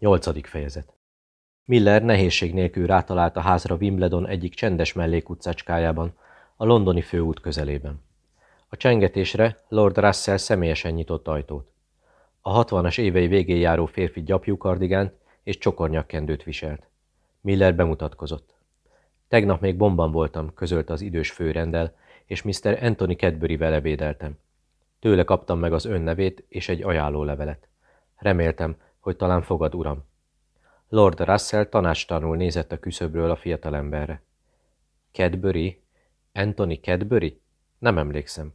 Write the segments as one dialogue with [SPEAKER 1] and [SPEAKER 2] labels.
[SPEAKER 1] Nyolcadik fejezet Miller nehézség nélkül rátalált a házra Wimbledon egyik csendes mellékutcácskájában, a londoni főút közelében. A csengetésre Lord Russell személyesen nyitott ajtót. A hatvanas évei végén járó férfi gyapjú kardigánt és csokornyakkendőt viselt. Miller bemutatkozott. Tegnap még bomban voltam, közölte az idős főrendel, és Mr. Anthony Cadbury-vel ebédeltem. Tőle kaptam meg az ön nevét és egy ajánlólevelet. Reméltem, hogy talán fogad, uram. Lord Russell tanácstanul nézett a küszöbről a fiatalemberre. Cadbury? Anthony Cadbury? Nem emlékszem.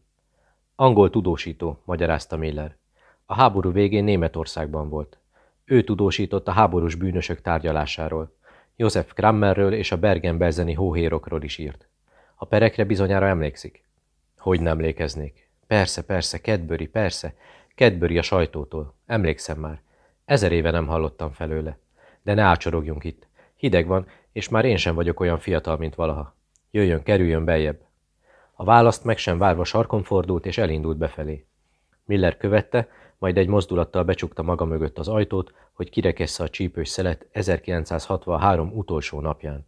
[SPEAKER 1] Angol tudósító, magyarázta Miller. A háború végén Németországban volt. Ő tudósított a háborús bűnösök tárgyalásáról. József Krammerről és a Bergen-Belzeni hóhérokról is írt. A perekre bizonyára emlékszik? Hogy nem emlékeznék? Persze, persze, Kedböri, persze. Kedböri a sajtótól. Emlékszem már. Ezer éve nem hallottam felőle. De ne ácsorogjunk itt. Hideg van, és már én sem vagyok olyan fiatal, mint valaha. Jöjjön, kerüljön beljebb. A választ meg sem várva sarkon fordult, és elindult befelé. Miller követte, majd egy mozdulattal becsukta maga mögött az ajtót, hogy kirekessze a csípős szelet 1963 utolsó napján.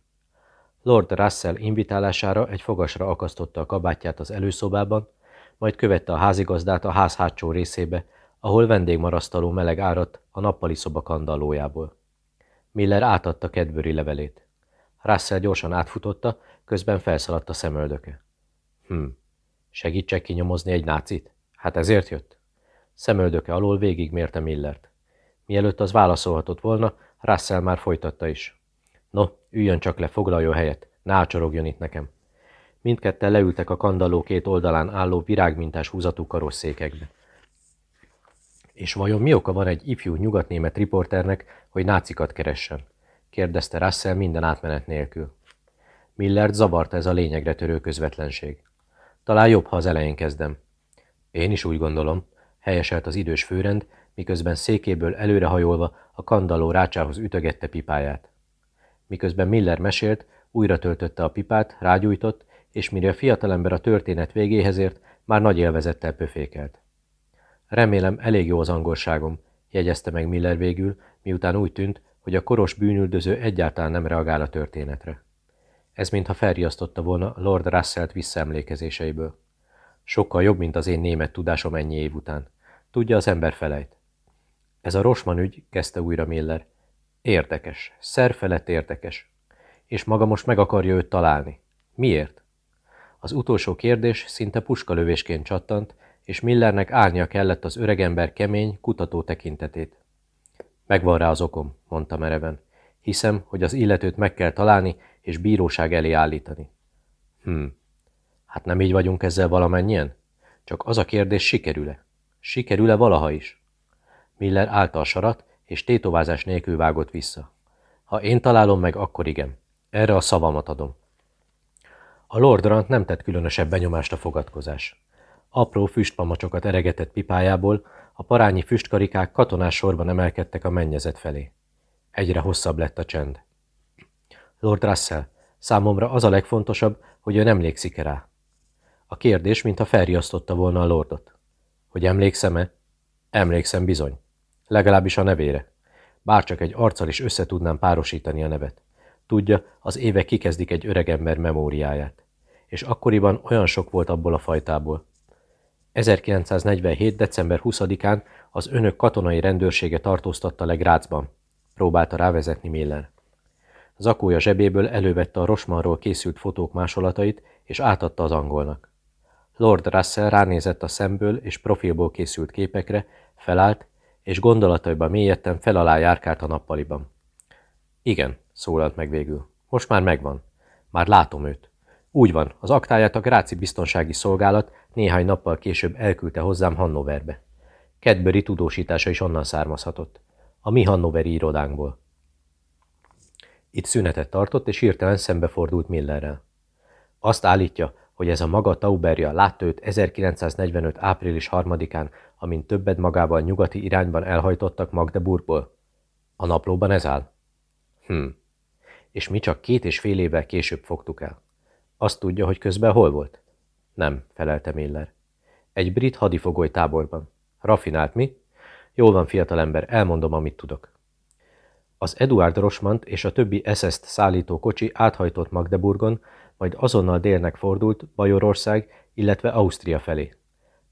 [SPEAKER 1] Lord Russell invitálására egy fogasra akasztotta a kabátját az előszobában, majd követte a házigazdát a ház hátsó részébe, ahol vendégmarasztaló meleg áradt a nappali szoba kandallójából. Miller átadta kedvöri levelét. Russell gyorsan átfutotta, közben felszaladt a szemöldöke. Hm, segítsek kinyomozni egy nácit? Hát ezért jött? Szemöldöke alól végigmérte Millert. Mielőtt az válaszolhatott volna, Russell már folytatta is. No, üljön csak le, foglaljon helyet, ne ácsorogjon itt nekem. Mindketten leültek a kandalló két oldalán álló virágmintás húzatú karosszékekbe. És vajon mi oka van egy ifjú nyugatnémet riporternek, hogy nácikat keressen? kérdezte Russell minden átmenet nélkül. Millert zavarta ez a lényegre törő közvetlenség. Talán jobb, ha az elején kezdem. Én is úgy gondolom, helyeselt az idős főrend, miközben székéből előrehajolva a kandalló rácsához ütögette pipáját. Miközben Miller mesélt, újra töltötte a pipát, rágyújtott, és mire a fiatalember a történet végéhez ért, már nagy élvezettel pöfékelt. Remélem, elég jó az angolságom, jegyezte meg Miller végül, miután úgy tűnt, hogy a koros bűnüldöző egyáltalán nem reagál a történetre. Ez mintha felriasztotta volna Lord Russellt visszaemlékezéseiből. Sokkal jobb, mint az én német tudásom ennyi év után. Tudja, az ember felejt. Ez a Rosman ügy, kezdte újra Miller. Érdekes, szerfelett érdekes. És maga most meg akarja őt találni. Miért? Az utolsó kérdés szinte puskalövésként csattant, és Millernek állnia kellett az öregember kemény, kutató tekintetét. Megvan rá az okom, mondta mereven. Hiszem, hogy az illetőt meg kell találni, és bíróság elé állítani. Hm, hát nem így vagyunk ezzel valamennyien? Csak az a kérdés, sikerül-e? Sikerül-e valaha is? Miller állta sarat, és tétovázás nélkül vágott vissza. Ha én találom meg, akkor igen. Erre a szavamat adom. A Lordrant nem tett különösebb benyomást a fogadkozás. Apró füstpamacsokat eregetett pipájából, a parányi füstkarikák katonás sorban emelkedtek a mennyezet felé. Egyre hosszabb lett a csend. Lord Russell, számomra az a legfontosabb, hogy ön emlékszik-e rá. A kérdés, mintha felriasztotta volna a lordot. Hogy emlékszem-e? Emlékszem bizony. Legalábbis a nevére. Bárcsak egy arccal is összetudnám párosítani a nevet. Tudja, az évek kikezdik egy öregember memóriáját. És akkoriban olyan sok volt abból a fajtából. 1947. december 20-án az önök katonai rendőrsége tartóztatta le Grácsban. Próbálta rávezetni Miller. Zakója zsebéből elővette a Rosmanról készült fotók másolatait, és átadta az angolnak. Lord Russell ránézett a szemből és profilból készült képekre, felállt, és gondolataiban mélyedten fel alá járkált a nappaliban. Igen, szólalt meg végül. Most már megvan. Már látom őt. Úgy van, az aktáját a Gráci Biztonsági Szolgálat néhány nappal később elküldte hozzám Hannoverbe. Kedböri tudósítása is onnan származhatott. A mi Hannoveri irodánkból. Itt szünetet tartott, és hirtelen szembefordult Millerrel. Azt állítja, hogy ez a maga Tauberja látta őt 1945. április 3-án, amint többet magával nyugati irányban elhajtottak Magdeburgból. A naplóban ez áll? Hm. És mi csak két és fél évvel később fogtuk el. Azt tudja, hogy közben hol volt? Nem, felelte Miller. Egy brit hadifogoly táborban. Rafinált mi? Jól van, fiatalember, elmondom, amit tudok. Az Eduard Rosmant és a többi SS-t szállító kocsi áthajtott Magdeburgon, majd azonnal délnek fordult Bajorország, illetve Ausztria felé.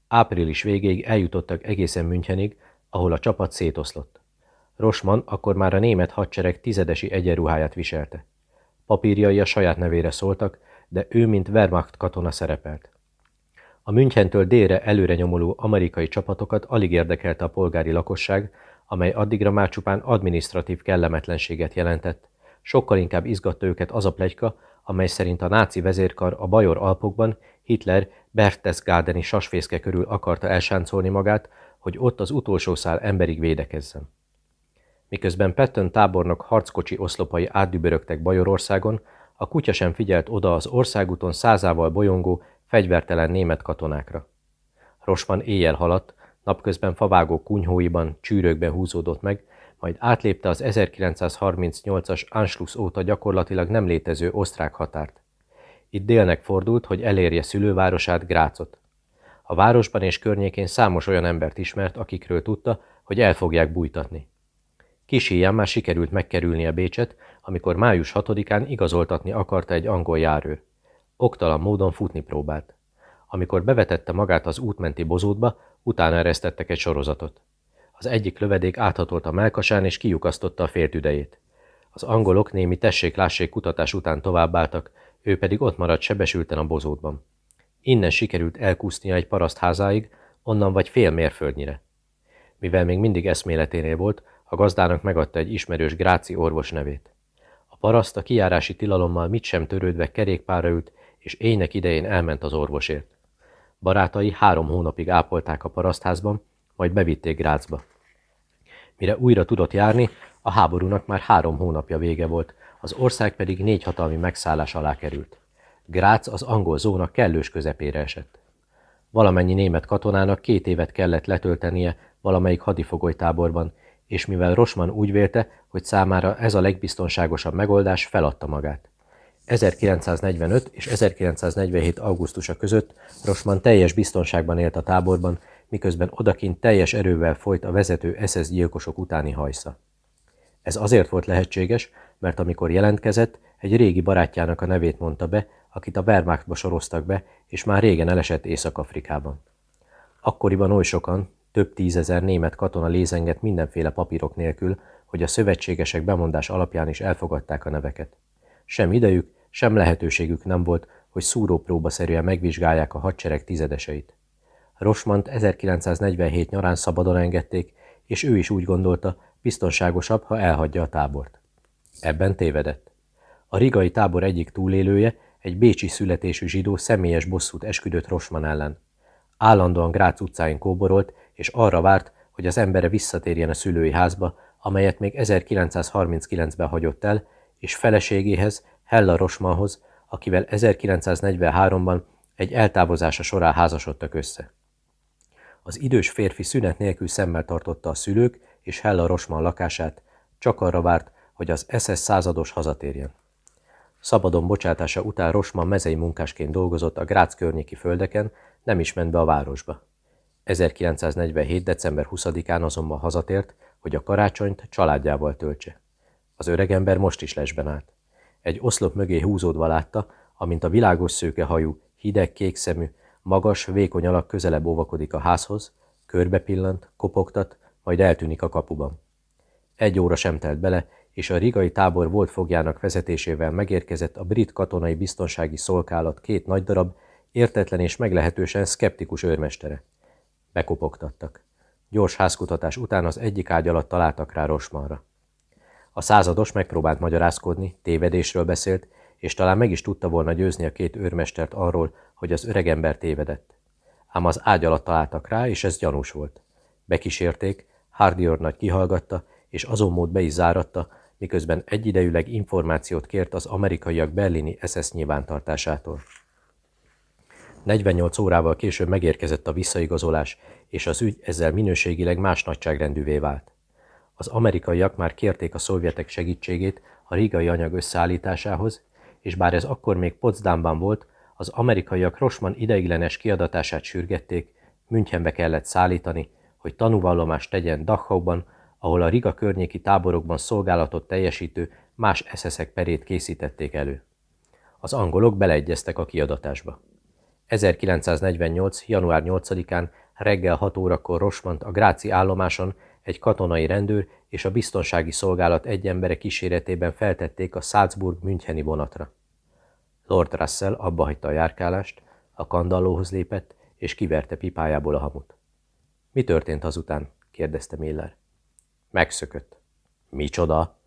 [SPEAKER 1] Április végéig eljutottak egészen Münchenig, ahol a csapat szétoszlott. Rosman akkor már a német hadsereg tizedesi egyenruháját viselte. Papírjai a saját nevére szóltak, de ő mint Wehrmacht katona szerepelt. A Münchentől délre előre nyomuló amerikai csapatokat alig érdekelte a polgári lakosság, amely addigra már csupán administratív kellemetlenséget jelentett. Sokkal inkább izgatta őket az a plegyka, amely szerint a náci vezérkar a Bajor Alpokban Hitler Berchtesgadeni sasfészke körül akarta elsáncolni magát, hogy ott az utolsó szál emberig védekezzen. Miközben Patton tábornok harckocsi oszlopai átdübörögtek Bajorországon, a kutya sem figyelt oda az országúton százával bolyongó, fegyvertelen német katonákra. Rosman éjjel haladt, napközben favágó kunyhóiban, csűrökben húzódott meg, majd átlépte az 1938-as Anschluss óta gyakorlatilag nem létező osztrák határt. Itt délnek fordult, hogy elérje szülővárosát, Grácot. A városban és környékén számos olyan embert ismert, akikről tudta, hogy el fogják bújtatni. Kis híján már sikerült megkerülnie Bécset, amikor május 6-án igazoltatni akarta egy angol járőr. Oktalan módon futni próbált. Amikor bevetette magát az útmenti bozótba, utána eresztettek egy sorozatot. Az egyik lövedék áthatolt a melkasán és kiukasztotta a féltüdejét. Az angolok némi tessék-lássék kutatás után továbbáltak, ő pedig ott maradt sebesülten a bozótban. Innen sikerült elkúsznia egy parasztházáig, onnan vagy fél mérföldnyire. Mivel még mindig eszméleténél volt, a gazdának megadta egy ismerős gráci orvos nevét. A paraszt a kijárási tilalommal mit sem törődve kerékpára ült, és éjnek idején elment az orvosért. Barátai három hónapig ápolták a parasztházban, majd bevitték Grácba. Mire újra tudott járni, a háborúnak már három hónapja vége volt, az ország pedig négy hatalmi megszállás alá került. Grác az angol zóna kellős közepére esett. Valamennyi német katonának két évet kellett letöltenie valamelyik hadifogolytáborban, és mivel Rosman úgy vélte, hogy számára ez a legbiztonságosabb megoldás, feladta magát. 1945 és 1947. augusztusa között Rosman teljes biztonságban élt a táborban, miközben odakint teljes erővel folyt a vezető SS gyilkosok utáni hajsza. Ez azért volt lehetséges, mert amikor jelentkezett, egy régi barátjának a nevét mondta be, akit a Wehrmachtba soroztak be, és már régen elesett Észak-Afrikában. Akkoriban oly sokan, több tízezer német katona lézengett mindenféle papírok nélkül, hogy a szövetségesek bemondás alapján is elfogadták a neveket. Sem idejük, sem lehetőségük nem volt, hogy szúrópróbaszerűen megvizsgálják a hadsereg tizedeseit. Rosmant 1947 nyarán szabadon engedték, és ő is úgy gondolta, biztonságosabb, ha elhagyja a tábort. Ebben tévedett. A rigai tábor egyik túlélője, egy bécsi születésű zsidó személyes bosszút esküdött Rosman ellen. Állandóan Grác utcáin kóborolt, és arra várt, hogy az embere visszatérjen a szülői házba, amelyet még 1939-ben hagyott el, és feleségéhez, Hella Rosmanhoz, akivel 1943-ban egy eltávozása során házasodtak össze. Az idős férfi szünet nélkül szemmel tartotta a szülők és Hella Rosman lakását, csak arra várt, hogy az SS százados hazatérjen. Szabadon bocsátása után Rosman mezei munkásként dolgozott a Grác környéki földeken, nem is ment be a városba. 1947. december 20-án azonban hazatért, hogy a karácsonyt családjával töltse. Az öregember most is lesben állt. Egy oszlop mögé húzódva látta, amint a világos szőke hajú, hideg kék szemű, magas, vékony alak közelebb óvakodik a házhoz, körbe pillant, kopogtat, majd eltűnik a kapuban. Egy óra sem telt bele, és a rigai tábor volt fogjának vezetésével megérkezett a brit katonai biztonsági szolgálat két nagy darab, értetlen és meglehetősen szkeptikus őrmestere. Bekopogtattak. Gyors házkutatás után az egyik ágy alatt találtak rá Rosmanra. A százados megpróbált magyarázkodni, tévedésről beszélt, és talán meg is tudta volna győzni a két őrmestert arról, hogy az öregember tévedett. Ám az ágy alatt találtak rá, és ez gyanús volt. Bekísérték, Hardy nagy kihallgatta, és azon mód be is záratta, miközben egyidejűleg információt kért az amerikaiak berlini SS nyilvántartásától. 48 órával később megérkezett a visszaigazolás, és az ügy ezzel minőségileg más nagyságrendűvé vált. Az amerikaiak már kérték a szovjetek segítségét a rigai anyag összeállításához, és bár ez akkor még Potsdamban volt, az amerikaiak Rosman ideiglenes kiadatását sürgették, Münchenbe kellett szállítani, hogy tanúvallomást tegyen Dachauban, ahol a Riga környéki táborokban szolgálatot teljesítő más eszeszek perét készítették elő. Az angolok beleegyeztek a kiadatásba. 1948. január 8-án reggel 6 órakor Rosmant a Gráci állomáson egy katonai rendőr és a biztonsági szolgálat egy embere kíséretében feltették a Salzburg-Müncheni vonatra. Lord Russell abba hagyta a járkálást, a kandallóhoz lépett, és kiverte pipájából a hamut. Mi történt azután? kérdezte Miller. Megszökött. Micsoda?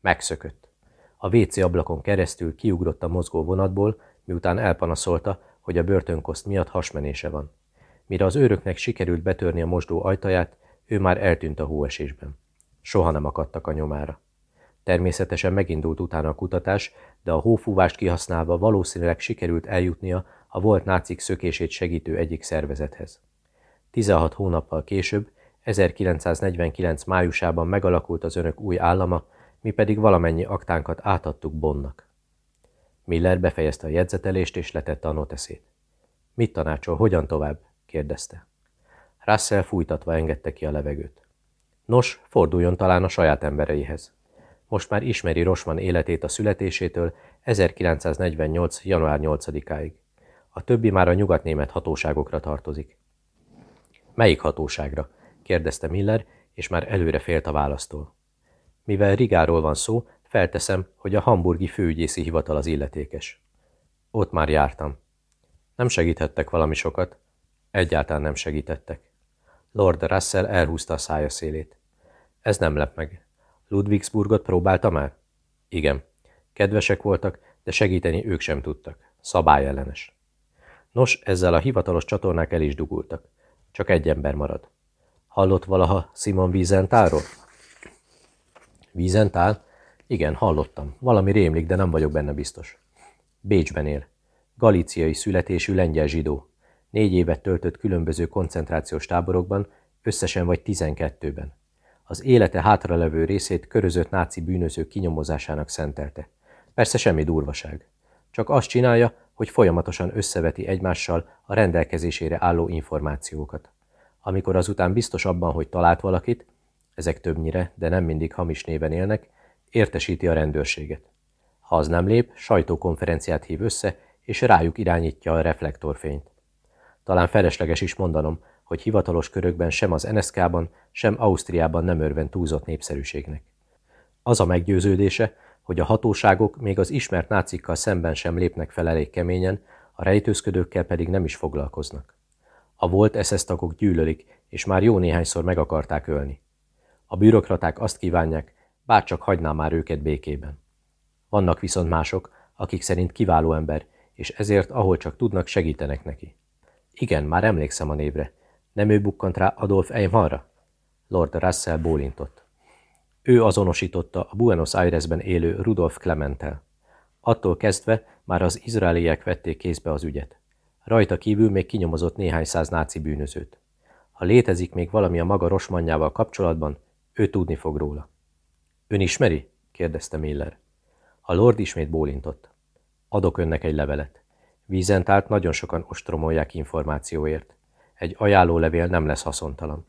[SPEAKER 1] Megszökött. A WC ablakon keresztül kiugrott a mozgó vonatból, miután elpanaszolta, hogy a börtönkoszt miatt hasmenése van. Mire az őröknek sikerült betörni a mosdó ajtaját, ő már eltűnt a hóesésben. Soha nem akadtak a nyomára. Természetesen megindult utána a kutatás, de a hófúvást kihasználva valószínűleg sikerült eljutnia a volt nácik szökését segítő egyik szervezethez. 16 hónappal később, 1949 májusában megalakult az önök új állama, mi pedig valamennyi aktánkat átadtuk Bonnak. Miller befejezte a jegyzetelést és letette a noteszét. Mit tanácsol, hogyan tovább? kérdezte. Russell fújtatva engedte ki a levegőt. Nos, forduljon talán a saját embereihez. Most már ismeri Rosman életét a születésétől 1948. január 8-áig. A többi már a nyugatnémet hatóságokra tartozik. Melyik hatóságra? kérdezte Miller, és már előre félt a választól. Mivel Rigáról van szó, felteszem, hogy a hamburgi főügyészi hivatal az illetékes. Ott már jártam. Nem segíthettek valami sokat? Egyáltalán nem segítettek. Lord Russell elhúzta a szája szélét. Ez nem lep meg. Ludwigsburgot próbálta már? Igen. Kedvesek voltak, de segíteni ők sem tudtak. Szabályellenes. Nos, ezzel a hivatalos csatornák el is dugultak. Csak egy ember marad. Hallott valaha Simon Wiesenthalról? Wiesenthal? Igen, hallottam. Valami rémlik, de nem vagyok benne biztos. Bécsben él. Galíciai születésű lengyel zsidó. Négy évet töltött különböző koncentrációs táborokban, összesen vagy tizenkettőben. Az élete hátralevő részét körözött náci bűnözők kinyomozásának szentelte. Persze semmi durvaság. Csak azt csinálja, hogy folyamatosan összeveti egymással a rendelkezésére álló információkat. Amikor azután biztos abban, hogy talált valakit, ezek többnyire, de nem mindig hamis néven élnek, értesíti a rendőrséget. Ha az nem lép, sajtókonferenciát hív össze, és rájuk irányítja a reflektorfényt. Talán felesleges is mondanom, hogy hivatalos körökben sem az NSK-ban, sem Ausztriában nem örven túlzott népszerűségnek. Az a meggyőződése, hogy a hatóságok még az ismert nácikkal szemben sem lépnek fel elég keményen, a rejtőzködőkkel pedig nem is foglalkoznak. A volt SS tagok gyűlölik, és már jó néhányszor meg akarták ölni. A bürokraták azt kívánják, bárcsak hagyná már őket békében. Vannak viszont mások, akik szerint kiváló ember, és ezért, ahol csak tudnak, segítenek neki. Igen, már emlékszem a névre. Nem ő bukkant rá Adolf Eichmannra? Lord Russell bólintott. Ő azonosította a Buenos Airesben élő Rudolf Clementel. Attól kezdve már az izraeliek vették kézbe az ügyet. Rajta kívül még kinyomozott néhány száz náci bűnözőt. Ha létezik még valami a maga rosmanjával kapcsolatban, ő tudni fog róla. Ön ismeri? kérdezte Miller. A lord ismét bólintott. Adok önnek egy levelet. Vízentált nagyon sokan ostromolják információért. Egy ajánlólevél nem lesz haszontalan.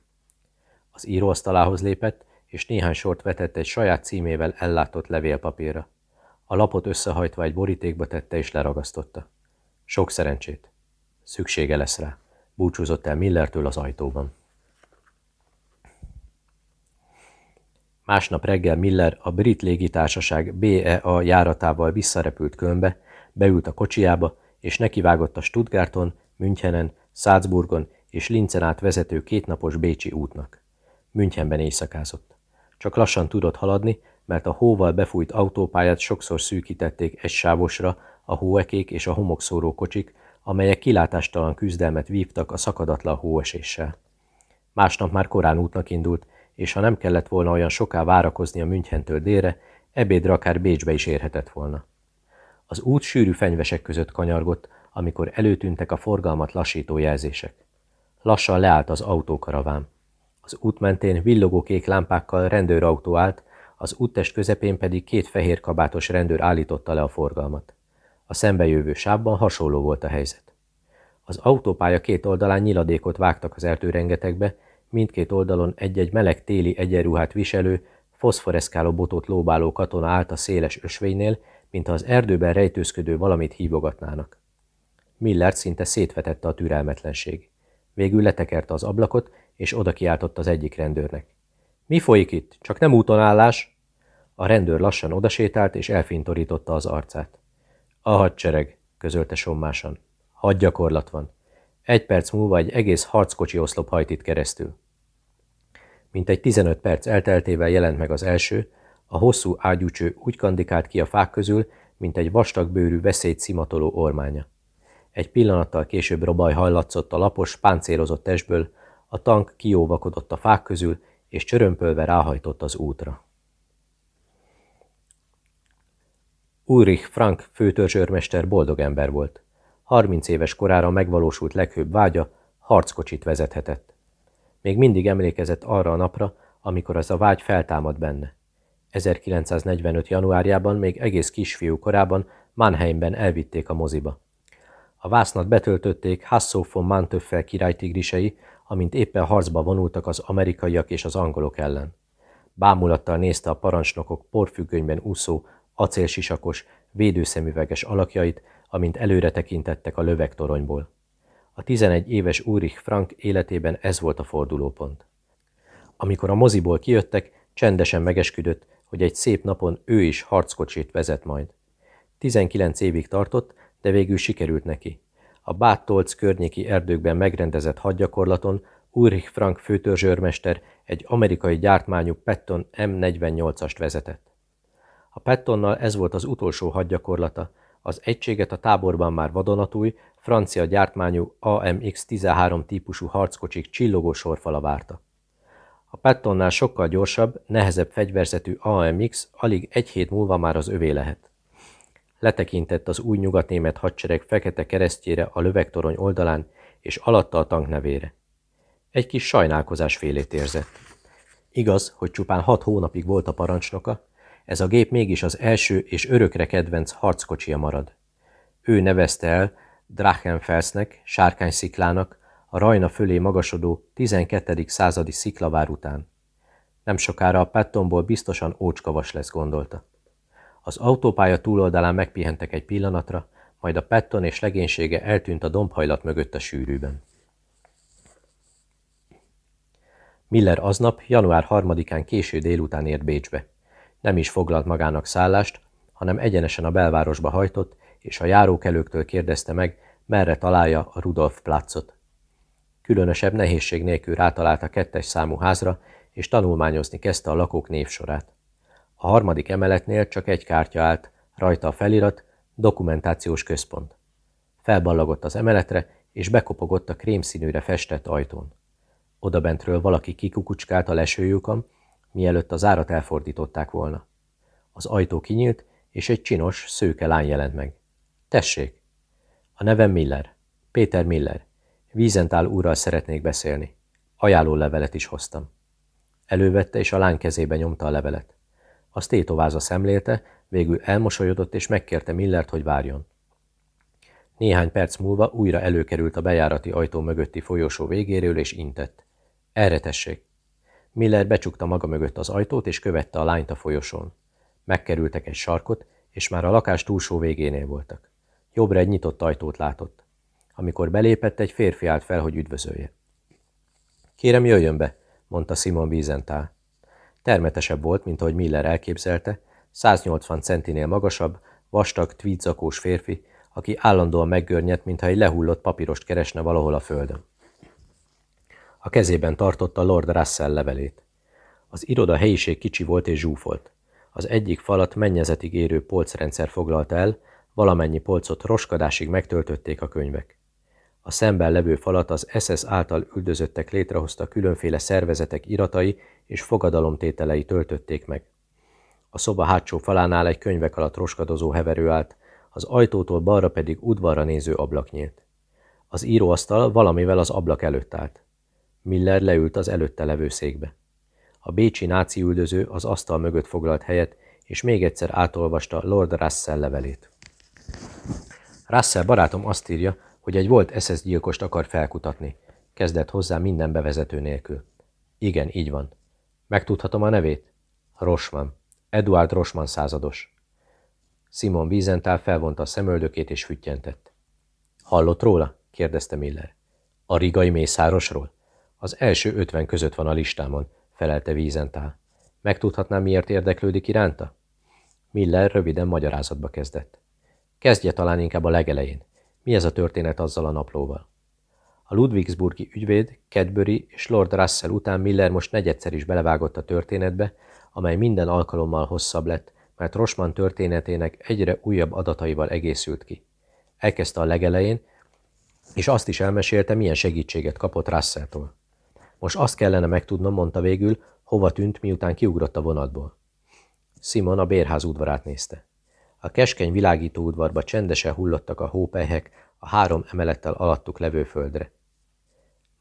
[SPEAKER 1] Az íróasztalához lépett, és néhány sort vetett egy saját címével ellátott levélpapírra. A lapot összehajtva egy borítékba tette és leragasztotta. Sok szerencsét. Szüksége lesz rá. Búcsúzott el Millertől az ajtóban. Másnap reggel Miller a brit légitársaság BEA járatával visszarepült Kölnbe, beült a kocsiába, és nekivágott a Stuttgarton, Münchenen, Salzburgon és Linzen át vezető kétnapos Bécsi útnak. Münchenben éjszakázott. Csak lassan tudott haladni, mert a hóval befújt autópályát sokszor szűkítették egy sávosra a hóekék és a homokszóró kocsik, amelyek kilátástalan küzdelmet vívtak a szakadatlan hóeséssel. Másnap már korán útnak indult, és ha nem kellett volna olyan soká várakozni a Münchentől délre, ebédre akár Bécsbe is érhetett volna. Az út sűrű fenyvesek között kanyargott, amikor előtűntek a forgalmat lassító jelzések. Lassan leállt az autókaraván. Az út mentén villogó kék lámpákkal rendőrautó állt, az úttest közepén pedig két fehér kabátos rendőr állította le a forgalmat. A szembejövő sávban hasonló volt a helyzet. Az autópálya két oldalán nyiladékot vágtak az erdőrengetegbe, mindkét oldalon egy-egy meleg téli egyenruhát viselő, foszforeszkáló botot lóbáló katona állt a széles ösvénynél, mintha az erdőben rejtőzködő valamit hívogatnának. Millert szinte szétvetette a türelmetlenség. Végül letekerte az ablakot, és oda kiáltott az egyik rendőrnek. Mi folyik itt? Csak nem útonállás? A rendőr lassan odasétált, és elfintorította az arcát. A hadsereg, közölte sommásan. Hadgyakorlat van. Egy perc múlva egy egész harckocsi oszlop hajt itt keresztül. Mint egy 15 perc elteltével jelent meg az első, a hosszú ágyúcső úgy kandikált ki a fák közül, mint egy vastagbőrű veszélyt szimatoló ormánya. Egy pillanattal később robaj hallatszott a lapos, páncélozott testből, a tank kióvakodott a fák közül, és csörömpölve ráhajtott az útra. Ulrich Frank főtörzsőrmester boldog ember volt. 30 éves korára megvalósult leghőbb vágya, harckocsit vezethetett. Még mindig emlékezett arra a napra, amikor az a vágy feltámad benne. 1945. januárjában, még egész kisfiú korában Mannheimben elvitték a moziba. A vásznat betöltötték Hasso von Mantöffel királytigrisei, amint éppen harcba vonultak az amerikaiak és az angolok ellen. Bámulattal nézte a parancsnokok porfüggönyben úszó, acélsisakos, védőszemüveges alakjait, amint előre tekintettek a lövegtoronyból. A 11 éves Ulrich Frank életében ez volt a fordulópont. Amikor a moziból kijöttek, csendesen megesküdött, hogy egy szép napon ő is harckocsit vezet majd. 19 évig tartott, de végül sikerült neki. A Báttolc környéki erdőkben megrendezett hadgyakorlaton Ulrich Frank főtörzsőrmester egy amerikai gyártmányú Petton M48-ast vezetett. A Pettonnal ez volt az utolsó hadgyakorlata, az egységet a táborban már vadonatúj, francia gyártmányú AMX-13 típusú harckocsik csillogó sorfala várta. A Pettonnál sokkal gyorsabb, nehezebb fegyverzetű AMX alig egy hét múlva már az övé lehet. Letekintett az új nyugatnémet hadsereg fekete keresztjére a lövegtorony oldalán, és alatta a tank nevére. Egy kis sajnálkozás félét érzett. Igaz, hogy csupán hat hónapig volt a parancsnoka, ez a gép mégis az első és örökre kedvenc harckocsia marad. Ő nevezte el Drachenfelsnek, sárkánysziklának, a rajna fölé magasodó 12. századi sziklavár után. Nem sokára a Pettonból biztosan ócskavas lesz, gondolta. Az autópálya túloldalán megpihentek egy pillanatra, majd a Petton és legénysége eltűnt a dombhajlat mögött a sűrűben. Miller aznap, január 3-án késő délután ért Bécsbe. Nem is foglalt magának szállást, hanem egyenesen a belvárosba hajtott, és a járókelőktől kérdezte meg, merre találja a Rudolf placot. Különösebb nehézség nélkül rátalált a kettes számú házra, és tanulmányozni kezdte a lakók névsorát. A harmadik emeletnél csak egy kártya állt, rajta a felirat, dokumentációs központ. Felballagott az emeletre, és bekopogott a krémszínűre festett ajtón. Odabentről valaki kikukucskált a lesőjukon, mielőtt az árat elfordították volna. Az ajtó kinyílt, és egy csinos, szőke lány jelent meg. Tessék! A nevem Miller. Péter Miller. Vízentál úrral szeretnék beszélni. Ajánló levelet is hoztam. Elővette, és a lány kezébe nyomta a levelet. Azt tétováza szemlélte, végül elmosolyodott, és megkérte Millert, hogy várjon. Néhány perc múlva újra előkerült a bejárati ajtó mögötti folyosó végéről, és intett. Erre tessék! Miller becsukta maga mögött az ajtót, és követte a lányt a folyosón. Megkerültek egy sarkot, és már a lakás túlsó végénél voltak. Jobbra egy nyitott ajtót látott. Amikor belépett, egy férfi állt fel, hogy üdvözölje. Kérem, jöjjön be, mondta Simon Wiesenthal. Termetesebb volt, mint ahogy Miller elképzelte, 180 centinél magasabb, vastag, tweedzakós férfi, aki állandóan meggörnyedt, mintha egy lehullott papírost keresne valahol a földön. A kezében tartotta Lord Russell levelét. Az iroda helyiség kicsi volt és zsúfolt. Az egyik falat mennyezetig érő polcrendszer foglalta el, valamennyi polcot roskadásig megtöltötték a könyvek. A szemben levő falat az SS által üldözöttek létrehozta különféle szervezetek iratai és fogadalomtételei töltötték meg. A szoba hátsó falánál egy könyvek alatt roskadozó heverő állt, az ajtótól balra pedig udvarra néző ablak nyílt. Az íróasztal valamivel az ablak előtt állt. Miller leült az előtte levő székbe. A bécsi náci üldöző az asztal mögött foglalt helyet, és még egyszer átolvasta Lord Russell levelét. Russell barátom azt írja, hogy egy volt SS gyilkost akar felkutatni. Kezdett hozzá minden bevezető nélkül. Igen, így van. Megtudhatom a nevét? Rosman. Eduard Rosman százados. Simon Wiesenthal felvonta a szemöldökét és füttyentett. Hallott róla? kérdezte Miller. A rigai mészárosról? Az első ötven között van a listámon, felelte Wiesenthal. Megtudhatnám, miért érdeklődik iránta? Miller röviden magyarázatba kezdett. Kezdje talán inkább a legelején. Mi ez a történet azzal a naplóval? A Ludwigsburgi ügyvéd, Cadbury és Lord Russell után Miller most negyedszer is belevágott a történetbe, amely minden alkalommal hosszabb lett, mert Rosman történetének egyre újabb adataival egészült ki. Elkezdte a legelején, és azt is elmesélte, milyen segítséget kapott Russelltól. Most azt kellene megtudnom, mondta végül, hova tűnt, miután kiugrott a vonatból. Simon a bérház udvarát nézte. A keskeny világító udvarba csendesen hullottak a hópelyhek a három emelettel alattuk levő földre.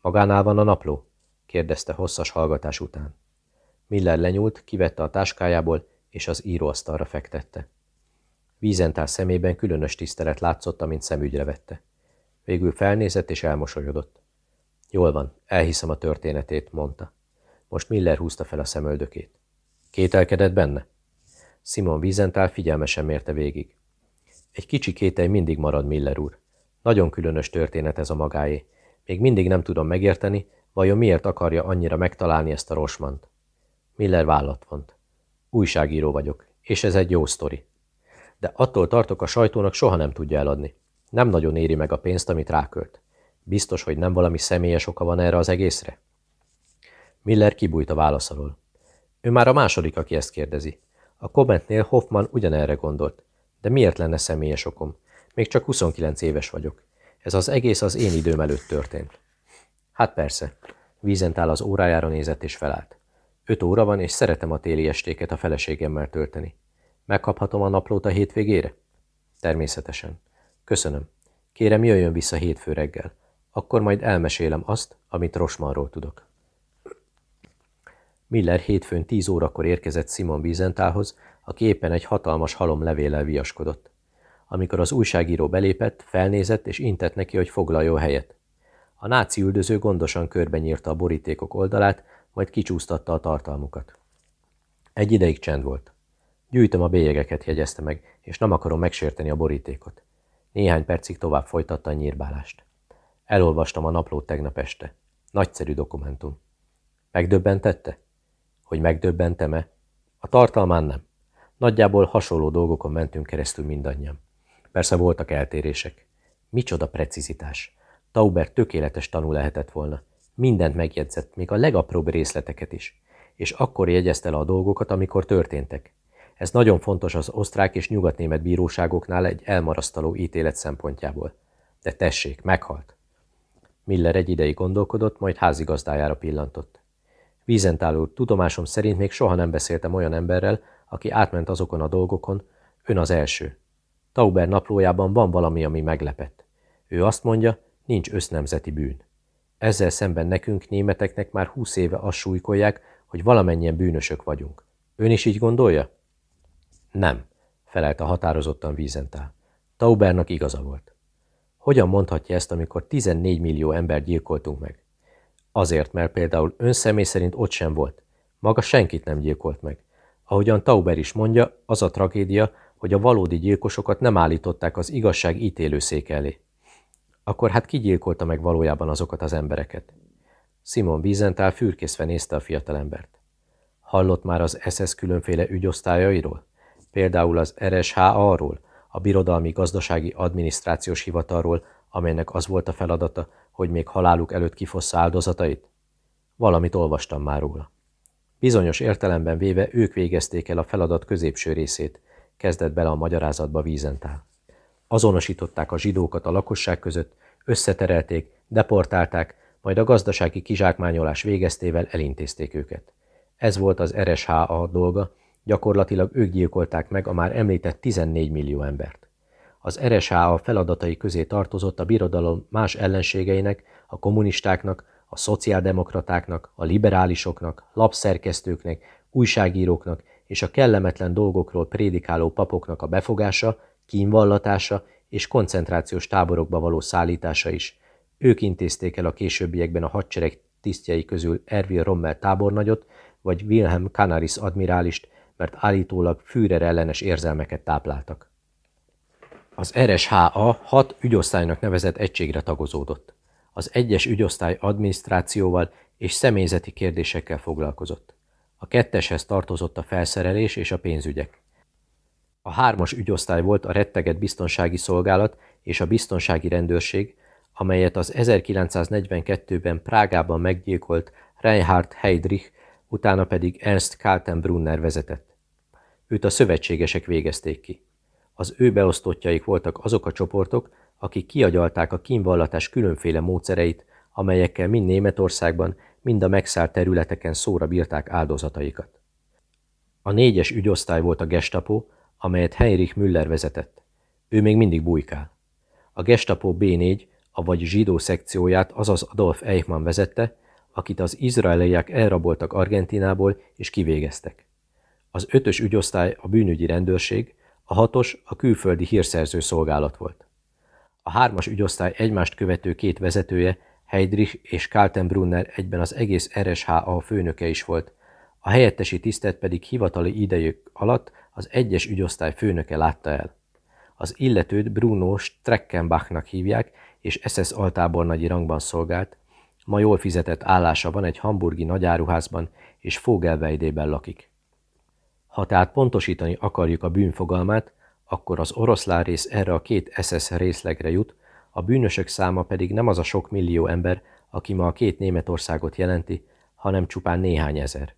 [SPEAKER 1] Magánál van a napló? kérdezte hosszas hallgatás után. Miller lenyúlt, kivette a táskájából, és az íróasztalra fektette. Vízentál szemében különös tisztelet látszott, amint szemügyre vette. Végül felnézett és elmosolyodott. Jól van, elhiszem a történetét, mondta. Most Miller húzta fel a szemöldökét. Kételkedett benne? Simon Wiesenthal figyelmesen mérte végig. Egy kicsi kételj mindig marad, Miller úr. Nagyon különös történet ez a magáé. Még mindig nem tudom megérteni, vajon miért akarja annyira megtalálni ezt a rosmant. Miller vállat vont. Újságíró vagyok, és ez egy jó sztori. De attól tartok, a sajtónak soha nem tudja eladni. Nem nagyon éri meg a pénzt, amit rákölt. Biztos, hogy nem valami személyes oka van erre az egészre? Miller kibújt a válasz alól. Ő már a második, aki ezt kérdezi. A kommentnél Hoffman ugyanerre gondolt. De miért lenne személyes okom? Még csak 29 éves vagyok. Ez az egész az én időm előtt történt. Hát persze. Vízentál az órájára nézett és felállt. Öt óra van, és szeretem a téli estéket a feleségemmel tölteni. Megkaphatom a naplót a hétvégére? Természetesen. Köszönöm. Kérem, jöjjön vissza hétfő reggel. Akkor majd elmesélem azt, amit Rosmanról tudok. Miller hétfőn tíz órakor érkezett Simon Wiesenthálhoz, aki éppen egy hatalmas halom levéllel viaskodott. Amikor az újságíró belépett, felnézett és intett neki, hogy foglaljon helyet. A náci üldöző gondosan körbenyírta a borítékok oldalát, majd kicsúsztatta a tartalmukat. Egy ideig csend volt. Gyűjtöm a bélyegeket, jegyezte meg, és nem akarom megsérteni a borítékot. Néhány percig tovább folytatta a nyírbálást. Elolvastam a naplót tegnap este. Nagyszerű dokumentum. Megdöbbentette? Hogy megdöbbentem-e? A tartalmán nem. Nagyjából hasonló dolgokon mentünk keresztül mindannyian. Persze voltak eltérések. Micsoda precizitás. Tauber tökéletes tanú lehetett volna. Mindent megjegyzett, még a legapróbb részleteket is. És akkor jegyezte le a dolgokat, amikor történtek. Ez nagyon fontos az osztrák és nyugatnémet bíróságoknál egy elmarasztaló ítélet szempontjából. De tessék, meghalt. Miller egy ideig gondolkodott, majd házigazdájára pillantott. Vízentál úr, tudomásom szerint még soha nem beszéltem olyan emberrel, aki átment azokon a dolgokon, ön az első. Tauber naplójában van valami, ami meglepett. Ő azt mondja, nincs össznemzeti bűn. Ezzel szemben nekünk, németeknek már húsz éve azt súlykolják, hogy valamennyien bűnösök vagyunk. Ön is így gondolja? Nem, felelte határozottan Vízentál. Taubernak igaza volt. Hogyan mondhatja ezt, amikor 14 millió ember gyilkoltunk meg? Azért, mert például ön személy szerint ott sem volt. Maga senkit nem gyilkolt meg. Ahogyan Tauber is mondja, az a tragédia, hogy a valódi gyilkosokat nem állították az igazság ítélőszék elé. Akkor hát ki gyilkolta meg valójában azokat az embereket? Simon Wiesenthal fürkészve nézte a fiatalembert. Hallott már az SS különféle ügyosztályairól? Például az RSHA-ról, a Birodalmi Gazdasági Adminisztrációs Hivatalról, amelynek az volt a feladata, hogy még haláluk előtt kifossza áldozatait? Valamit olvastam már róla. Bizonyos értelemben véve ők végezték el a feladat középső részét, kezdett bele a magyarázatba Vízentál. Azonosították a zsidókat a lakosság között, összeterelték, deportálták, majd a gazdasági kizsákmányolás végeztével elintézték őket. Ez volt az RSHA dolga, gyakorlatilag ők gyilkolták meg a már említett 14 millió embert. Az RSHA feladatai közé tartozott a birodalom más ellenségeinek, a kommunistáknak, a szociáldemokratáknak, a liberálisoknak, lapszerkesztőknek, újságíróknak és a kellemetlen dolgokról prédikáló papoknak a befogása, kínvallatása és koncentrációs táborokba való szállítása is. Ők intézték el a későbbiekben a hadsereg tisztjei közül Erwin Rommel tábornagyot, vagy Wilhelm Canaris admirálist, mert állítólag Führer ellenes érzelmeket tápláltak. Az RSHA hat ügyosztálynak nevezett egységre tagozódott. Az egyes ügyosztály adminisztrációval és személyzeti kérdésekkel foglalkozott. A ketteshez tartozott a felszerelés és a pénzügyek. A hármas ügyosztály volt a retteget biztonsági szolgálat és a biztonsági rendőrség, amelyet az 1942-ben Prágában meggyilkolt Reinhard Heydrich, utána pedig Ernst Kaltenbrunner vezetett. Őt a szövetségesek végezték ki. Az ő beosztottjaik voltak azok a csoportok, akik kiagyalták a kínvallatás különféle módszereit, amelyekkel mind Németországban, mind a megszállt területeken szóra bírták áldozataikat. A négyes ügyosztály volt a gestapo, amelyet Heinrich Müller vezetett. Ő még mindig bujkál. A gestapo B4, avagy zsidó szekcióját azaz Adolf Eichmann vezette, akit az izraeliek elraboltak Argentinából és kivégeztek. Az ötös ügyosztály a bűnügyi rendőrség, a hatos a külföldi hírszerző szolgálat volt. A hármas ügyosztály egymást követő két vezetője, Heydrich és Kaltenbrunner egyben az egész RSHA főnöke is volt, a helyettesi tisztet pedig hivatali idejük alatt az egyes ügyosztály főnöke látta el. Az illetőt Bruno Streckenbachnak hívják, és SS altábornagyi rangban szolgált, ma jól fizetett állása van egy hamburgi nagyáruházban, és Fogelveidében lakik. Ha tehát pontosítani akarjuk a bűnfogalmát, akkor az oroszlán rész erre a két SS részlegre jut, a bűnösök száma pedig nem az a sok millió ember, aki ma a két Németországot jelenti, hanem csupán néhány ezer.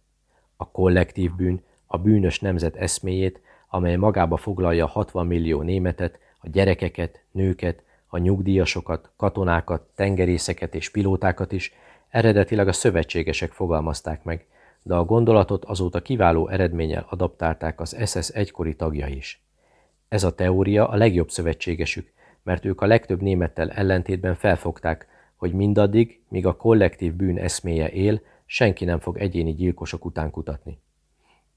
[SPEAKER 1] A kollektív bűn, a bűnös nemzet eszméjét, amely magába foglalja 60 millió németet, a gyerekeket, nőket, a nyugdíjasokat, katonákat, tengerészeket és pilótákat is, eredetileg a szövetségesek fogalmazták meg, de a gondolatot azóta kiváló eredménnyel adaptálták az SS egykori tagja is. Ez a teória a legjobb szövetségesük, mert ők a legtöbb némettel ellentétben felfogták, hogy mindaddig, míg a kollektív bűn eszméje él, senki nem fog egyéni gyilkosok után kutatni.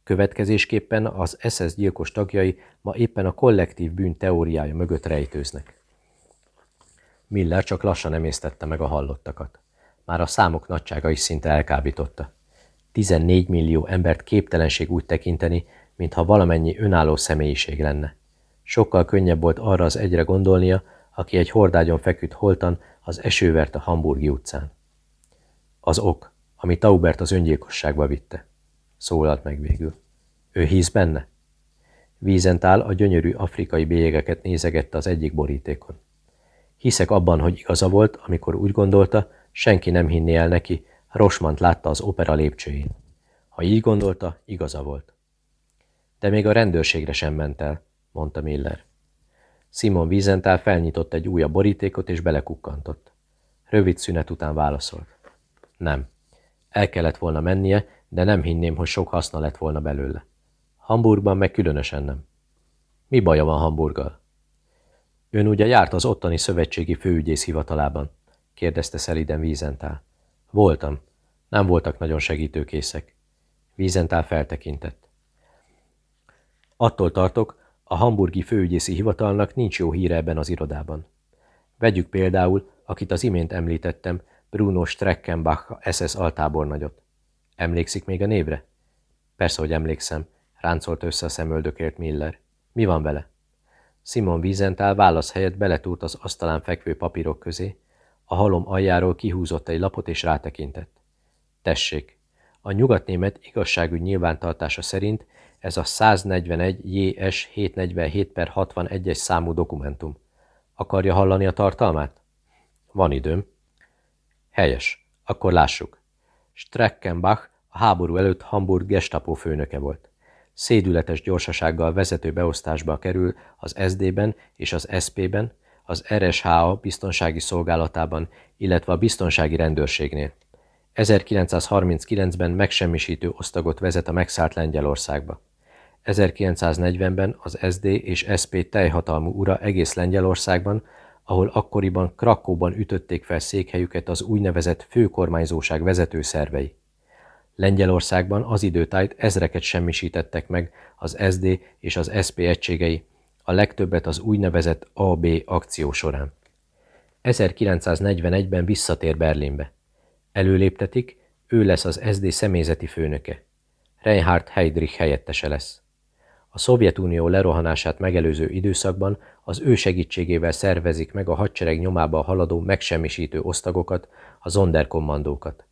[SPEAKER 1] Következésképpen az SS gyilkos tagjai ma éppen a kollektív bűn teóriája mögött rejtőznek. Miller csak lassan emésztette meg a hallottakat. Már a számok nagysága is szinte elkábította. 14 millió embert képtelenség úgy tekinteni, mintha valamennyi önálló személyiség lenne. Sokkal könnyebb volt arra az egyre gondolnia, aki egy hordágyon feküdt holtan az esővert a Hamburgi utcán. Az ok, ami Taubert az öngyilkosságba vitte. Szólalt meg végül. Ő hisz benne? Vízentál a gyönyörű afrikai bélyegeket nézegette az egyik borítékon. Hiszek abban, hogy igaza volt, amikor úgy gondolta, senki nem hinné el neki, Rosmant látta az opera lépcsőjén. Ha így gondolta, igaza volt. De még a rendőrségre sem ment el, mondta Miller. Simon Wiesenthal felnyitott egy újabb borítékot és belekukkantott. Rövid szünet után válaszolt. Nem. El kellett volna mennie, de nem hinném, hogy sok haszna lett volna belőle. Hamburgban meg különösen nem. Mi baja van Hamburggal? Ön ugye járt az ottani szövetségi főügyész hivatalában? kérdezte szeliden Vízentál. Voltam. Nem voltak nagyon segítőkészek. Vízentál feltekintett. Attól tartok, a hamburgi főügyészi hivatalnak nincs jó híre ebben az irodában. Vegyük például, akit az imént említettem, Bruno Streckenbach SS altábornagyot. Emlékszik még a névre? Persze, hogy emlékszem, ráncolt össze a szemöldökért Miller. Mi van vele? Simon Wiesenthal válasz helyett beletúrt az asztalán fekvő papírok közé, a halom aljáról kihúzott egy lapot és rátekintett. Tessék, a nyugatnémet igazságügy nyilvántartása szerint ez a 141 JS 747 per 61-es számú dokumentum. Akarja hallani a tartalmát? Van időm. Helyes. Akkor lássuk. Streckenbach a háború előtt Hamburg gestapo főnöke volt. Szédületes gyorsasággal vezető beosztásba kerül az SD-ben és az SP-ben, az RSHA biztonsági szolgálatában, illetve a biztonsági rendőrségnél. 1939-ben megsemmisítő osztagot vezet a megszállt Lengyelországba. 1940-ben az SD és SP teljhatalmú ura egész Lengyelországban, ahol akkoriban Krakóban ütötték fel székhelyüket az úgynevezett főkormányzóság vezető szervei. Lengyelországban az időtájt ezreket semmisítettek meg az SD és az SP egységei, a legtöbbet az úgynevezett AB akció során. 1941-ben visszatér Berlinbe. Előléptetik, ő lesz az SD személyzeti főnöke. Reinhard Heydrich helyettese lesz. A Szovjetunió lerohanását megelőző időszakban az ő segítségével szervezik meg a hadsereg nyomába haladó megsemmisítő osztagokat, a zonderkommandókat.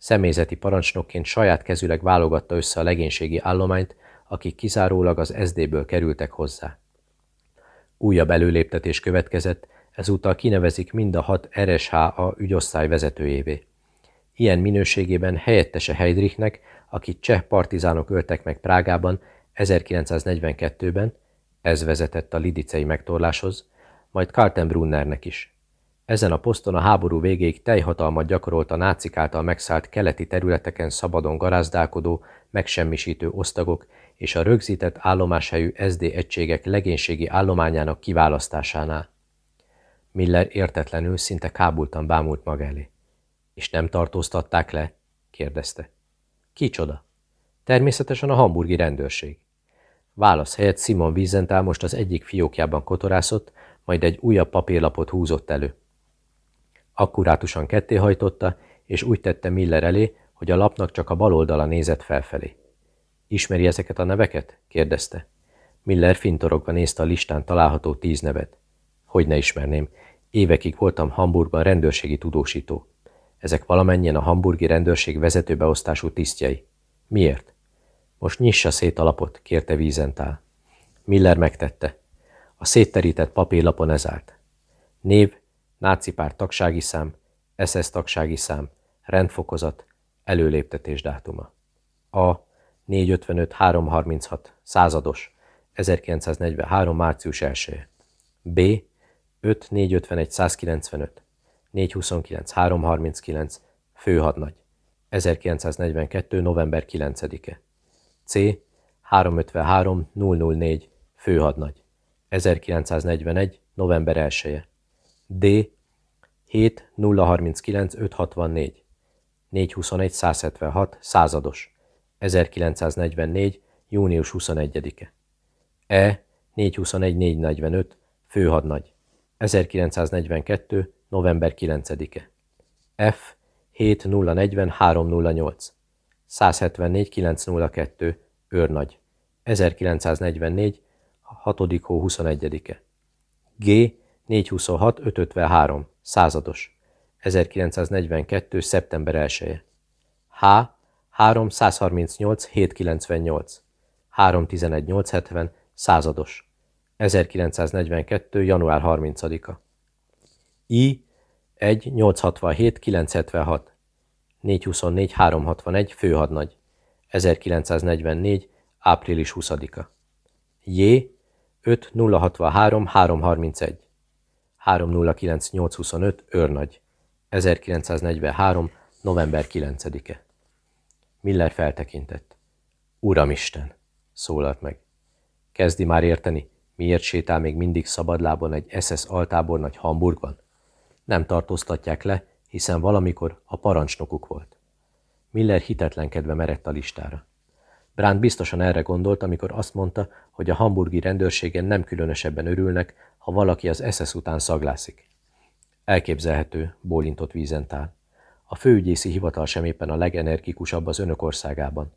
[SPEAKER 1] Személyzeti parancsnokként saját kezüleg válogatta össze a legénységi állományt, akik kizárólag az SD-ből kerültek hozzá. Újabb előléptetés következett, ezúttal kinevezik mind a hat RSHA ügyosztály vezetőjévé. Ilyen minőségében helyettese Heydrichnek, akit cseh partizánok öltek meg Prágában 1942-ben, ez vezetett a lidicei megtorláshoz, majd Kaltenbrunnernek is. Ezen a poszton a háború végéig teljhatalmat gyakorolt a nácik által megszállt keleti területeken szabadon garázdálkodó, megsemmisítő osztagok és a rögzített állomáshelyű SD egységek legénységi állományának kiválasztásánál. Miller értetlenül, szinte kábultan bámult maga elé. És nem tartóztatták le? kérdezte. Kicsoda? Természetesen a hamburgi rendőrség. Válasz helyett Simon Wiesenthal most az egyik fiókjában kotorászott, majd egy újabb papírlapot húzott elő. Akkurátusan kettéhajtotta, és úgy tette Miller elé, hogy a lapnak csak a bal oldala nézett felfelé. Ismeri ezeket a neveket? kérdezte. Miller fintorogva nézte a listán található tíz nevet. Hogy ne ismerném, évekig voltam Hamburgban rendőrségi tudósító. Ezek valamennyien a hamburgi rendőrség vezetőbeosztású tisztjei. Miért? Most nyissa szét a lapot, kérte Vízentál. Miller megtette. A szétterített papírlapon ez állt. Név, náci párt tagsági szám, SS tagsági szám, rendfokozat, előléptetés dátuma. A 455-336, százados, 1943. március 1 B 5-451-195, 429-339, főhadnagy, 1942. november 9-e. C. 353-004, főhadnagy, 1941. november 1-e. D. 7-039-564, 421-176, százados, 1944. június 21-e. E. 421-445, főhadnagy, 1942. november 9-e. F. 7040308. 174 902. Őrnagy. 1944. 6. hó 21-e. G. 426 553. Százados. 1942. szeptember 1 -e. H. 338 798. 311 870. Százados. 1942. január 30-a. I 1 867 976 424 361 főhadnagy 1944. április 20-a. J 5 063 331 309 825 őrnagy 1943. november 9-e. Miller feltekintett. Uramisten! szólalt meg. Kezdi már érteni, Miért sétál még mindig szabadlábon egy SS altábornagy Hamburgban? Nem tartóztatják le, hiszen valamikor a parancsnokuk volt. Miller hitetlenkedve merett a listára. Brandt biztosan erre gondolt, amikor azt mondta, hogy a hamburgi rendőrségen nem különösebben örülnek, ha valaki az SS után szaglászik. Elképzelhető, bólintott Vízentál. A főügyészi hivatal sem éppen a legenergikusabb az önök országában.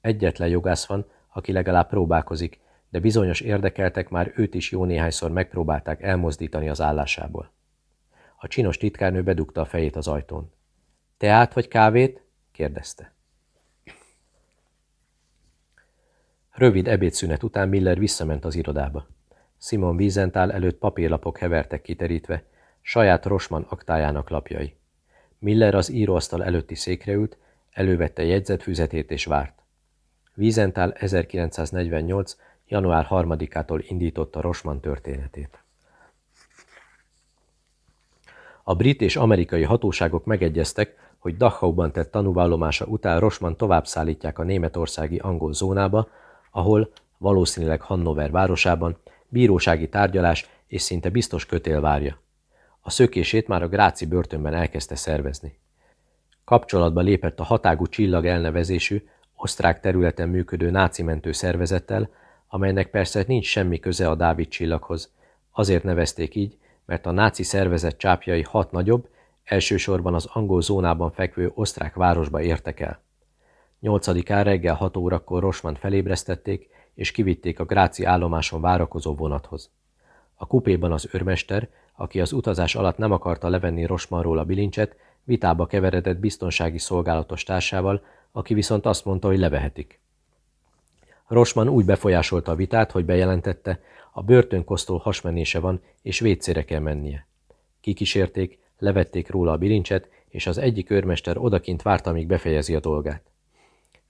[SPEAKER 1] Egyetlen jogász van, aki legalább próbálkozik, de bizonyos érdekeltek már őt is jó néhányszor megpróbálták elmozdítani az állásából. A csinos titkárnő bedugta a fejét az ajtón. Teát vagy kávét? kérdezte. Rövid ebédszünet után Miller visszament az irodába. Simon Wiesenthal előtt papírlapok hevertek kiterítve, saját Rosman aktájának lapjai. Miller az íróasztal előtti székre ült, elővette jegyzetfüzetét és várt. Wiesenthal 1948 január 3-ától indította Rosman történetét. A brit és amerikai hatóságok megegyeztek, hogy Dachauban tett tanúvallomása után Rosman tovább szállítják a németországi angol zónába, ahol, valószínűleg Hannover városában, bírósági tárgyalás és szinte biztos kötél várja. A szökését már a Gráci börtönben elkezdte szervezni. Kapcsolatba lépett a hatágú csillag elnevezésű, osztrák területen működő náci mentő szervezettel, amelynek persze nincs semmi köze a Dávid csillaghoz. Azért nevezték így, mert a náci szervezet csápjai hat nagyobb, Elsősorban az angol zónában fekvő osztrák városba értek el. Nyolcadikán reggel 6 órakor Rosman felébresztették, és kivitték a Gráci állomáson várakozó vonathoz. A kupéban az őrmester, aki az utazás alatt nem akarta levenni Rosmanról a bilincset, vitába keveredett biztonsági szolgálatos társával, aki viszont azt mondta, hogy levehetik. Rosman úgy befolyásolta a vitát, hogy bejelentette, a börtönkosztól hasmenése van, és vécére kell mennie. Kikísérték, levették róla a bilincset, és az egyik őrmester odakint várta, amíg befejezi a dolgát.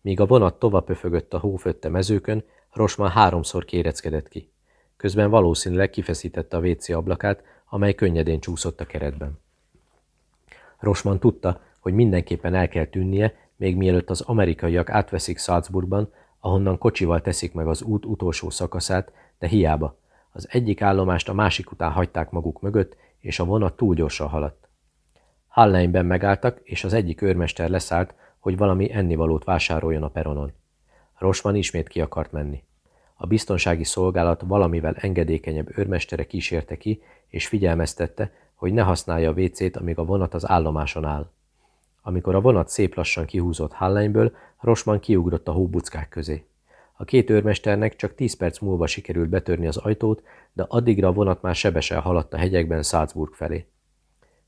[SPEAKER 1] Míg a vonat tovább pöfögött a hófötte mezőkön, Rosman háromszor kéreckedett ki. Közben valószínűleg kifeszítette a WC ablakát, amely könnyedén csúszott a keretben. Rosman tudta, hogy mindenképpen el kell tűnnie, még mielőtt az amerikaiak átveszik Salzburgban, ahonnan kocsival teszik meg az út utolsó szakaszát, de hiába. Az egyik állomást a másik után hagyták maguk mögött, és a vonat túl gyorsan haladt. Halleinben megálltak, és az egyik őrmester leszállt, hogy valami ennivalót vásároljon a peronon. Rosman ismét ki akart menni. A biztonsági szolgálat valamivel engedékenyebb őrmestere kísérte ki, és figyelmeztette, hogy ne használja a WC-t, amíg a vonat az állomáson áll. Amikor a vonat szép lassan kihúzott Halleinből, Rosman kiugrott a hóbuckák közé. A két őrmesternek csak tíz perc múlva sikerült betörni az ajtót, de addigra a vonat már sebesen haladt a hegyekben Salzburg felé.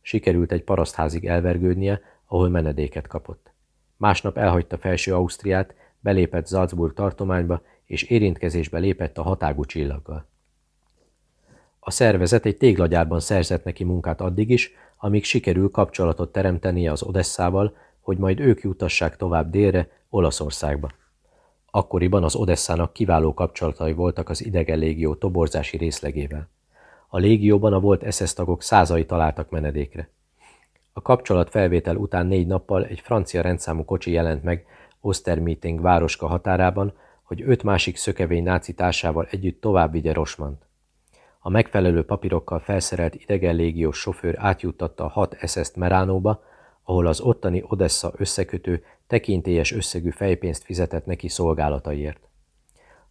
[SPEAKER 1] Sikerült egy parasztházig elvergődnie, ahol menedéket kapott. Másnap elhagyta felső Ausztriát, belépett Salzburg tartományba, és érintkezésbe lépett a hatágú csillaggal. A szervezet egy téglagyárban szerzett neki munkát addig is, amíg sikerül kapcsolatot teremtenie az Odesszával, hogy majd ők jutassák tovább délre, Olaszországba. Akkoriban az Odesszának kiváló kapcsolatai voltak az idegen légió toborzási részlegével. A légióban a volt SS tagok százai találtak menedékre. A kapcsolat felvétel után négy nappal egy francia rendszámú kocsi jelent meg Ostermeeting városka határában, hogy öt másik szökevény náci társával együtt tovább vigye Rosmant. A megfelelő papírokkal felszerelt idegen légiós sofőr átjuttatta a hat SS-t Meránóba, ahol az ottani Odessa összekötő tekintélyes összegű fejpénzt fizetett neki szolgálataiért.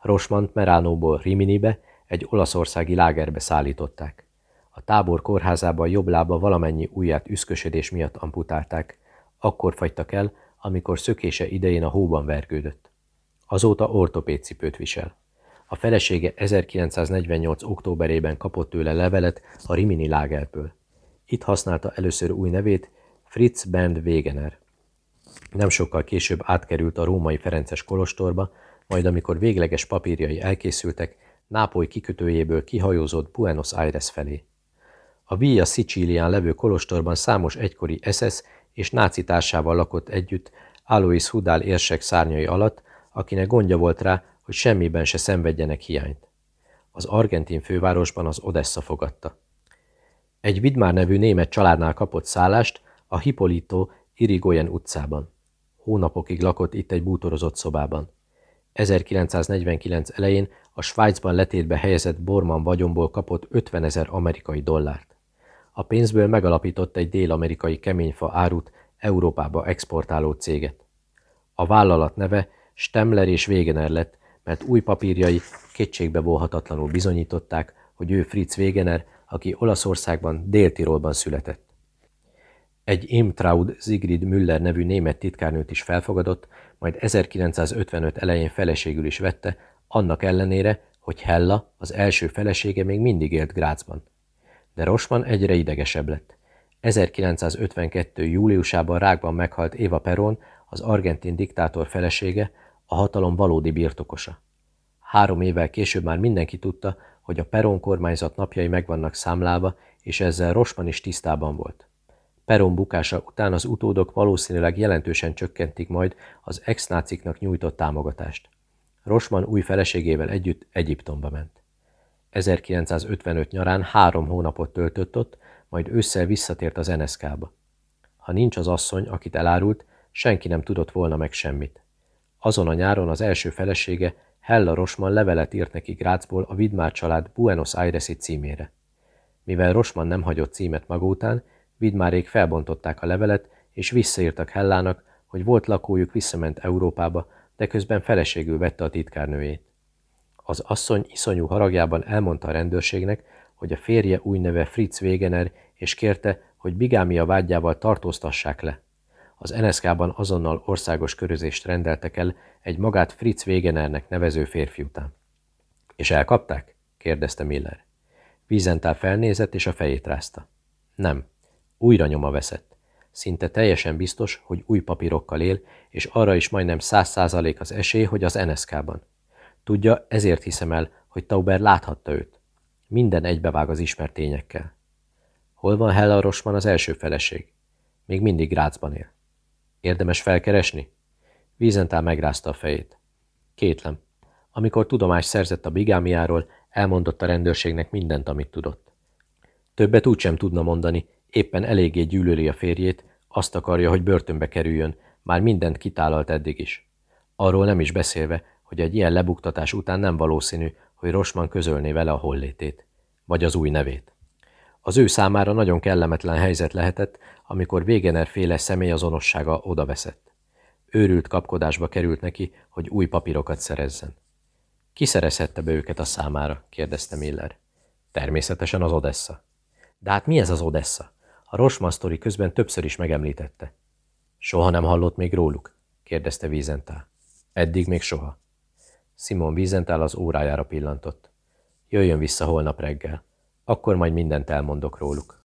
[SPEAKER 1] Rosmant Meránóból Riminibe, egy olaszországi lágerbe szállították. A tábor kórházában jobb lába valamennyi ujját üszkösödés miatt amputálták. Akkor fagytak el, amikor szökése idején a hóban vergődött. Azóta ortopédcipőt visel. A felesége 1948. októberében kapott tőle levelet a Rimini lágerből. Itt használta először új nevét, Fritz Bernd Wegener. Nem sokkal később átkerült a római Ferences kolostorba, majd amikor végleges papírjai elkészültek, Nápoly kikötőjéből kihajózott Buenos Aires felé. A Villa Sicilián levő kolostorban számos egykori SS és náci társával lakott együtt Alois Hudál érsek szárnyai alatt, akinek gondja volt rá, hogy semmiben se szenvedjenek hiányt. Az argentin fővárosban az Odessa fogadta. Egy Vidmár nevű német családnál kapott szállást a Hippolito Irigoyen utcában. Hónapokig lakott itt egy bútorozott szobában. 1949 elején a Svájcban letétbe helyezett Borman vagyomból kapott 50 ezer amerikai dollárt. A pénzből megalapított egy dél-amerikai keményfa árut Európába exportáló céget. A vállalat neve Stemler és Wegener lett, mert új papírjai kétségbe bizonyították, hogy ő Fritz Wegener, aki Olaszországban, Dél-Tirolban született. Egy Imtraud Sigrid Müller nevű német titkárnőt is felfogadott, majd 1955 elején feleségül is vette, annak ellenére, hogy Hella, az első felesége még mindig élt Grácsban. De Rosman egyre idegesebb lett. 1952. júliusában rákban meghalt Eva Peron, az argentin diktátor felesége, a hatalom valódi birtokosa. Három évvel később már mindenki tudta, hogy a Peron kormányzat napjai meg vannak számlálva, és ezzel Rosman is tisztában volt. Peron bukása után az utódok valószínűleg jelentősen csökkentik majd az ex-náciknak nyújtott támogatást. Rosman új feleségével együtt Egyiptomba ment. 1955 nyarán három hónapot töltött ott, majd ősszel visszatért az NSK-ba. Ha nincs az asszony, akit elárult, senki nem tudott volna meg semmit. Azon a nyáron az első felesége, Hella Rosman levelet írt neki Grácsból a Vidmár család Buenos Aires-i címére. Mivel Rosman nem hagyott címet maga után, Vidmárék felbontották a levelet, és visszaírtak Hellának, hogy volt lakójuk visszament Európába, de közben feleségül vette a titkárnőjét. Az asszony iszonyú haragjában elmondta a rendőrségnek, hogy a férje új neve Fritz Wegener, és kérte, hogy bigámia vágyával tartóztassák le. Az NSK-ban azonnal országos körözést rendeltek el egy magát Fritz Wegenernek nevező férfi után. És elkapták? kérdezte Miller. Vízentál felnézett, és a fejét rázta. Nem. Újra nyoma veszett. Szinte teljesen biztos, hogy új papírokkal él, és arra is majdnem száz százalék az esély, hogy az NSK-ban. Tudja, ezért hiszem el, hogy Tauber láthatta őt. Minden egybevág az ismert tényekkel. Hol van Hella Rosman az első feleség? Még mindig Grácsban él. Érdemes felkeresni? Vízentál megrázta a fejét. Kétlem. Amikor tudomást szerzett a bigámiáról, elmondott a rendőrségnek mindent, amit tudott. Többet úgysem tudna mondani, éppen eléggé gyűlöli a férjét, azt akarja, hogy börtönbe kerüljön, már mindent kitálalt eddig is. Arról nem is beszélve, hogy egy ilyen lebuktatás után nem valószínű, hogy Rosman közölné vele a hollétét, vagy az új nevét. Az ő számára nagyon kellemetlen helyzet lehetett, amikor Wegener féle személyazonossága odaveszett. Őrült kapkodásba került neki, hogy új papírokat szerezzen. Ki szerezhette be őket a számára? kérdezte Miller. Természetesen az Odessa. De hát mi ez az Odessa? A Rosman közben többször is megemlítette. Soha nem hallott még róluk? kérdezte Vízentál. Eddig még soha. Simon Vízentál az órájára pillantott. Jöjjön vissza holnap reggel. Akkor majd mindent elmondok róluk.